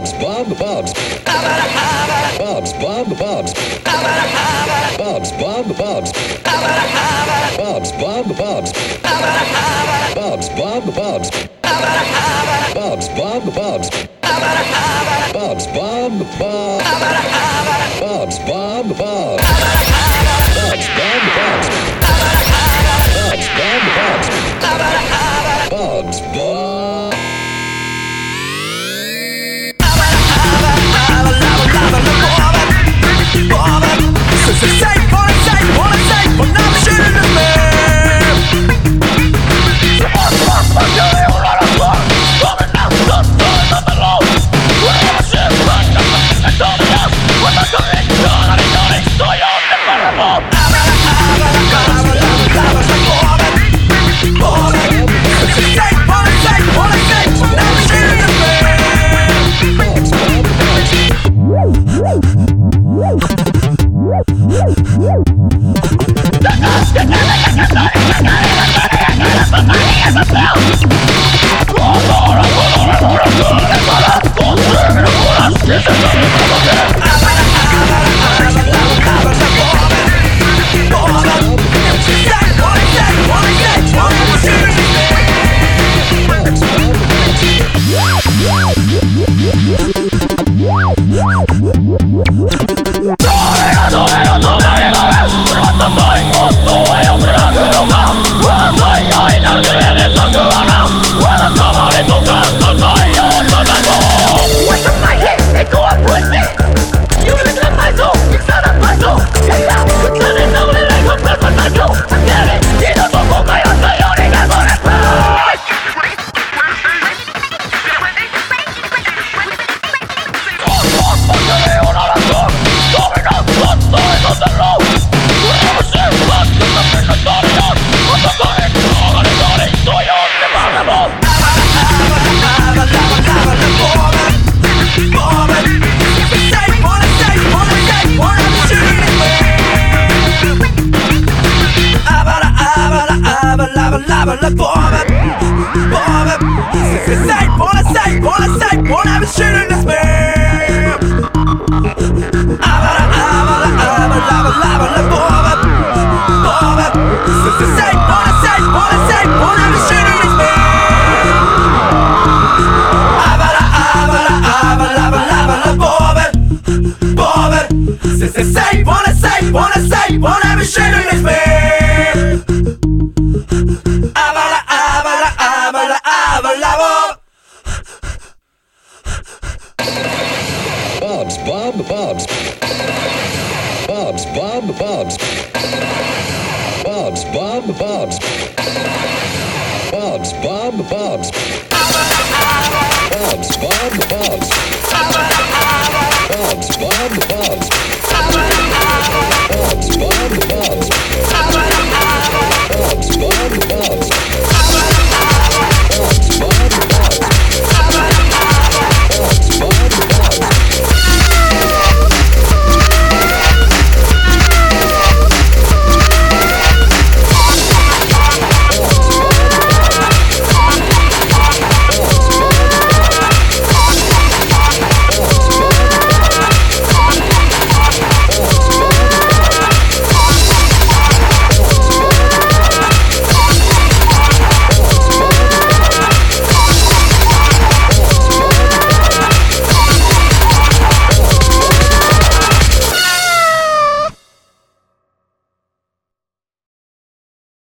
Bob's, Bob, Bob's. Bob's, Bob, Bob's. Bob's, Bob, Bob's. Bob's, Bob, Bob's. Bob's, Bob, Bob's. Bob's, Bob, Bob's. Bob's, Bob, Bob. Bob's, Die! Wanna say, wanna say, wanna have a shit in this man. Bob, Bob's. Bob's, Bob, Bob's. Bob's, Bob, Bob's. Bob's, Bob, Bob's. Bob's, Bob, Bob's.